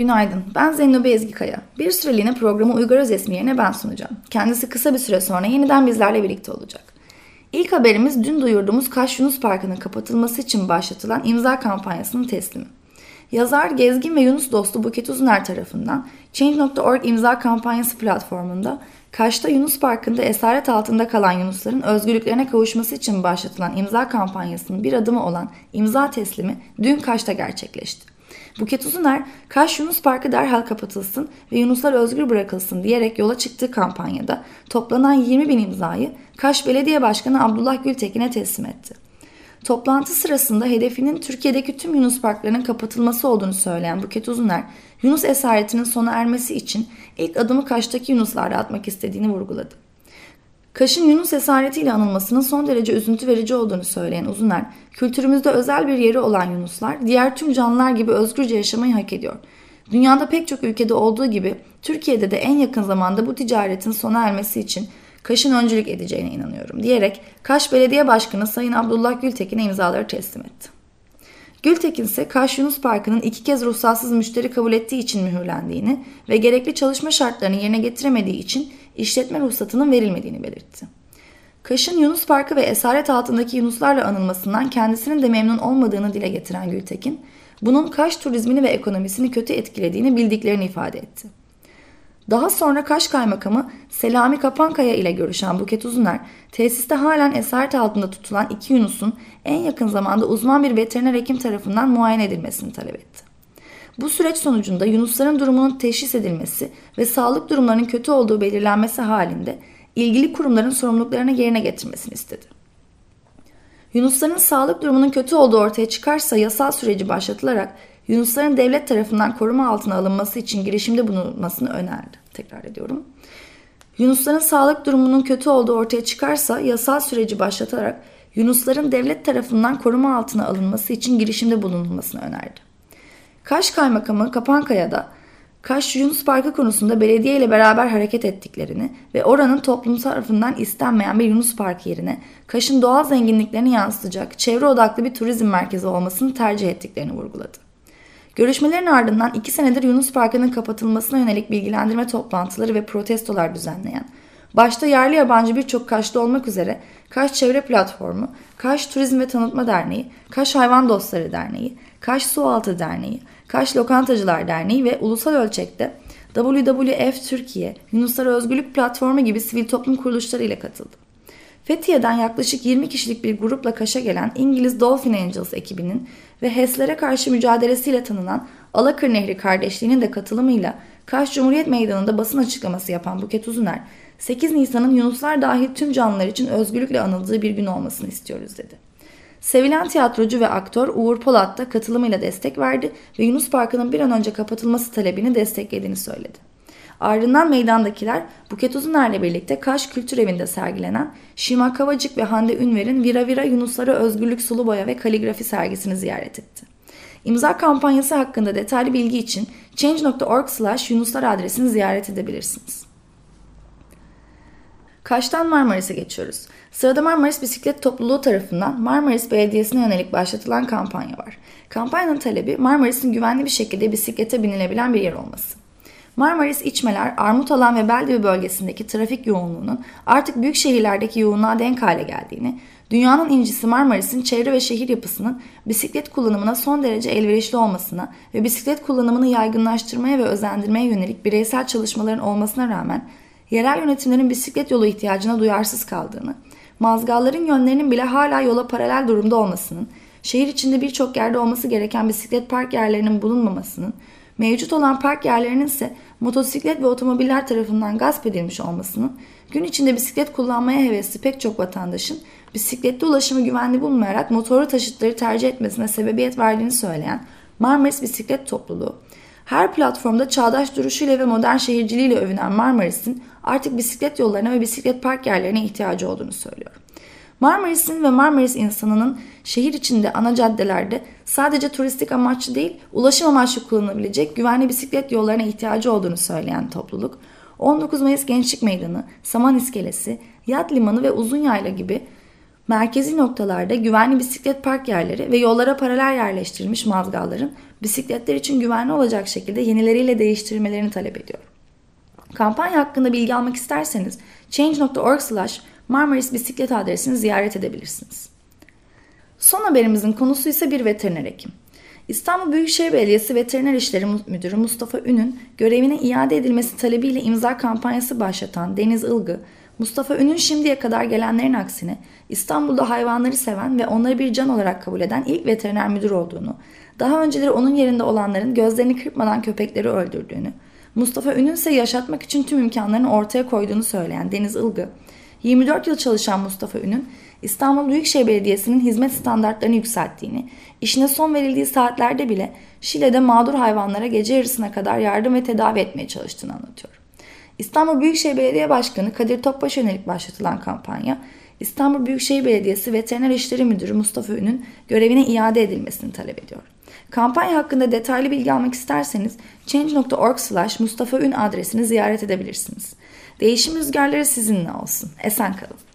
Günaydın, ben Zeynobe Ezgikaya. Bir süreliğine programı Uygar Özesmi yerine ben sunacağım. Kendisi kısa bir süre sonra yeniden bizlerle birlikte olacak. İlk haberimiz dün duyurduğumuz Kaş Yunus Parkı'nın kapatılması için başlatılan imza kampanyasının teslimi. Yazar, gezgin ve Yunus dostu Buket Uzuner tarafından Change.org imza kampanyası platformunda Kaş'ta Yunus Parkı'nda esaret altında kalan Yunusların özgürlüklerine kavuşması için başlatılan imza kampanyasının bir adımı olan imza teslimi dün Kaş'ta gerçekleşti. Buket Uzuner, Kaş Yunus Parkı derhal kapatılsın ve Yunuslar özgür bırakılsın diyerek yola çıktığı kampanyada toplanan 20 bin imzayı Kaş Belediye Başkanı Abdullah Gültekin'e teslim etti. Toplantı sırasında hedefinin Türkiye'deki tüm Yunus parklarının kapatılması olduğunu söyleyen Buket Uzuner, Yunus esaretinin sona ermesi için ilk adımı Kaş'taki Yunuslarla atmak istediğini vurguladı. Kaş'ın Yunus esaretiyle anılmasının son derece üzüntü verici olduğunu söyleyen Uzuner, kültürümüzde özel bir yeri olan Yunuslar diğer tüm canlılar gibi özgürce yaşamayı hak ediyor. Dünyada pek çok ülkede olduğu gibi Türkiye'de de en yakın zamanda bu ticaretin sona ermesi için Kaş'ın öncülük edeceğine inanıyorum diyerek Kaş Belediye Başkanı Sayın Abdullah Gültekin'e imzaları teslim etti. Gültekin ise Kaş Yunus Parkı'nın iki kez ruhsatsız müşteri kabul ettiği için mühürlendiğini ve gerekli çalışma şartlarını yerine getiremediği için işletme ruhsatının verilmediğini belirtti. Kaş'ın Yunus Parkı ve esaret altındaki Yunuslarla anılmasından kendisinin de memnun olmadığını dile getiren Gültekin, bunun Kaş turizmini ve ekonomisini kötü etkilediğini bildiklerini ifade etti. Daha sonra Kaş Kaymakamı Selami Kapankaya ile görüşen Buket Uzuner, tesiste halen esaret altında tutulan iki Yunus'un en yakın zamanda uzman bir veteriner hekim tarafından muayene edilmesini talep etti. Bu süreç sonucunda Yunusların durumunun teşhis edilmesi ve sağlık durumlarının kötü olduğu belirlenmesi halinde ilgili kurumların sorumluluklarını yerine getirmesini istedi. Yunusların sağlık durumunun kötü olduğu ortaya çıkarsa yasal süreci başlatılarak Yunusların devlet tarafından koruma altına alınması için girişimde bulunmasını önerdi. Tekrar ediyorum. Yunusların sağlık durumunun kötü olduğu ortaya çıkarsa yasal süreci başlatarak Yunusların devlet tarafından koruma altına alınması için girişimde bulunulmasını önerdi. Kaş Kaymakamı Kapankaya'da Kaş Yunus Parkı konusunda belediye ile beraber hareket ettiklerini ve oranın toplum tarafından istenmeyen bir Yunus Parkı yerine Kaş'ın doğal zenginliklerini yansıtacak çevre odaklı bir turizm merkezi olmasını tercih ettiklerini vurguladı. Görüşmelerin ardından iki senedir Yunus Parkı'nın kapatılmasına yönelik bilgilendirme toplantıları ve protestolar düzenleyen, başta yerli yabancı birçok Kaşlı olmak üzere Kaş Çevre Platformu, Kaş Turizm ve Tanıtma Derneği, Kaş Hayvan Dostları Derneği, Kaş Sualtı Derneği, Kaş Lokantacılar Derneği ve ulusal ölçekte WWF Türkiye, Yunuslar Özgürlük Platformu gibi sivil toplum kuruluşları ile katıldı. Fethiye'den yaklaşık 20 kişilik bir grupla Kaş'a gelen İngiliz Dolphin Angels ekibinin ve HES'lere karşı mücadelesiyle tanınan Alakır Nehri kardeşliğinin de katılımıyla Kaş Cumhuriyet Meydanı'nda basın açıklaması yapan Buket Uzuner, 8 Nisan'ın Yunuslar dahil tüm canlılar için özgürlükle anıldığı bir gün olmasını istiyoruz dedi. Sevilen tiyatrocu ve aktör Uğur Polat da katılımıyla destek verdi ve Yunus Parkı'nın bir an önce kapatılması talebini desteklediğini söyledi. Ardından meydandakiler Buket Uzuner'le birlikte Kaş Kültür Evi'nde sergilenen Şima Kavacık ve Hande Ünver'in Vira Vira Yunuslara Özgürlük Sulu Boya ve Kaligrafi sergisini ziyaret etti. İmza kampanyası hakkında detaylı bilgi için change.org slash yunuslar adresini ziyaret edebilirsiniz. Kaş'tan Marmaris'e geçiyoruz. Sırada Marmaris Bisiklet Topluluğu tarafından Marmaris Belediyesi'ne yönelik başlatılan kampanya var. Kampanyanın talebi Marmaris'in güvenli bir şekilde bisiklete binilebilen bir yer olması. Marmaris İçmeler, Armutalan ve Beldibi bölgesindeki trafik yoğunluğunun artık büyük şehirlerdeki yoğunluğa denk hale geldiğini, dünyanın incisi Marmaris'in çevre ve şehir yapısının bisiklet kullanımına son derece elverişli olmasına ve bisiklet kullanımını yaygınlaştırmaya ve özendirmeye yönelik bireysel çalışmaların olmasına rağmen yerel yönetimlerin bisiklet yolu ihtiyacına duyarsız kaldığını, mazgalların yönlerinin bile hala yola paralel durumda olmasının, şehir içinde birçok yerde olması gereken bisiklet park yerlerinin bulunmamasının, mevcut olan park yerlerinin ise motosiklet ve otomobiller tarafından gasp edilmiş olmasının, gün içinde bisiklet kullanmaya hevesli pek çok vatandaşın bisikletli ulaşımı güvenli bulmayarak motorlu taşıtları tercih etmesine sebebiyet verdiğini söyleyen Marmaris Bisiklet Topluluğu, her platformda çağdaş duruşuyla ve modern şehirciliğiyle övünen Marmaris'in artık bisiklet yollarına ve bisiklet park yerlerine ihtiyacı olduğunu söylüyor. Marmaris'in ve Marmaris insanının şehir içinde ana caddelerde sadece turistik amaçlı değil, ulaşım amaçlı kullanılabilecek güvenli bisiklet yollarına ihtiyacı olduğunu söyleyen topluluk, 19 Mayıs Gençlik Meydanı, Saman İskelesi, Yat Limanı ve Uzun Yayla gibi Merkezi noktalarda güvenli bisiklet park yerleri ve yollara paralel yerleştirilmiş mazgalların bisikletler için güvenli olacak şekilde yenileriyle değiştirilmelerini talep ediyor. Kampanya hakkında bilgi almak isterseniz change.org slash Marmaris bisiklet adresini ziyaret edebilirsiniz. Son haberimizin konusu ise bir veteriner hekim. İstanbul Büyükşehir Belediyesi Veteriner İşleri Müdürü Mustafa Ün'ün görevine iade edilmesi talebiyle imza kampanyası başlatan Deniz Ilgı, Mustafa Ün'ün şimdiye kadar gelenlerin aksine İstanbul'da hayvanları seven ve onları bir can olarak kabul eden ilk veteriner müdür olduğunu, daha önceleri onun yerinde olanların gözlerini kırpmadan köpekleri öldürdüğünü, Mustafa Ün'ün ise yaşatmak için tüm imkanlarını ortaya koyduğunu söyleyen Deniz Ilgı, 24 yıl çalışan Mustafa Ün'ün İstanbul Büyükşehir Belediyesi'nin hizmet standartlarını yükselttiğini, işine son verildiği saatlerde bile Şile'de mağdur hayvanlara gece yarısına kadar yardım ve tedavi etmeye çalıştığını anlatıyor. İstanbul Büyükşehir Belediye Başkanı Kadir Topbaş'a yönelik başlatılan kampanya, İstanbul Büyükşehir Belediyesi Veteriner İşleri Müdürü Mustafa Ün'ün görevine iade edilmesini talep ediyor. Kampanya hakkında detaylı bilgi almak isterseniz change.org slash Mustafa Ün adresini ziyaret edebilirsiniz. Değişim rüzgarları sizinle olsun. Esen kalın.